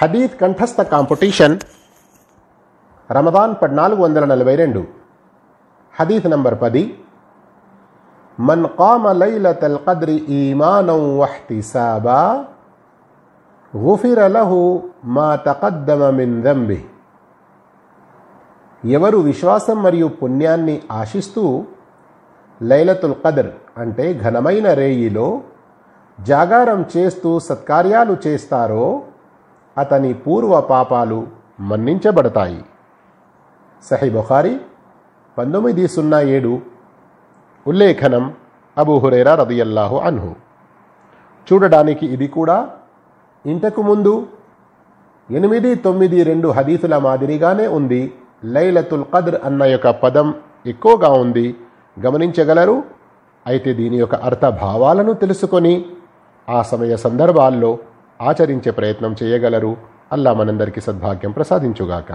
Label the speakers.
Speaker 1: Hadith కంఠస్థ competition Ramadan పద్నాలుగు వందల నలభై రెండు. హదీత్ నంబర్ పది. మన్ కామ లైలతల్ కద్రి ఈమానం వహ్తిసాబా గుఫిర లహు మా తకద్దమ మిన్ ఎవరు విశ్వాసం మరియు పుణ్యాన్ని ఆశిస్తూ లైలతుల్ కదర్ అంటే ఘనమైన రేయిలో జాగారం చేస్తూ సత్కార్యాలు చేస్తారో అతని పూర్వ పాపాలు మన్నించబడతాయి. సహీ బుఖారి పంతొమ్మిది సున్నా ఏడు ఉల్లేఖనం అబూ హురేరా రదియల్లాహు అన్హు. చూడడానికి ఇది కూడా ఇంతకు ముందు ఎనిమిది తొమ్మిది రెండు హదీసుల మాదిరిగానే ఉంది. లైలతుల్ కద్ర్ అన్న యొక్క పదం ఎక్కువగా ఉంది. గమనించగలరు? అయితే దీని యొక్క అర్థభావాలను తెలుసుకొని ఆ సమయ సందర్భాల్లో ఆచరించే ప్రయత్నం చేయగలరు. అల్లా మనందరికీ సద్భాగ్యం. ప్రసాదించుగాక.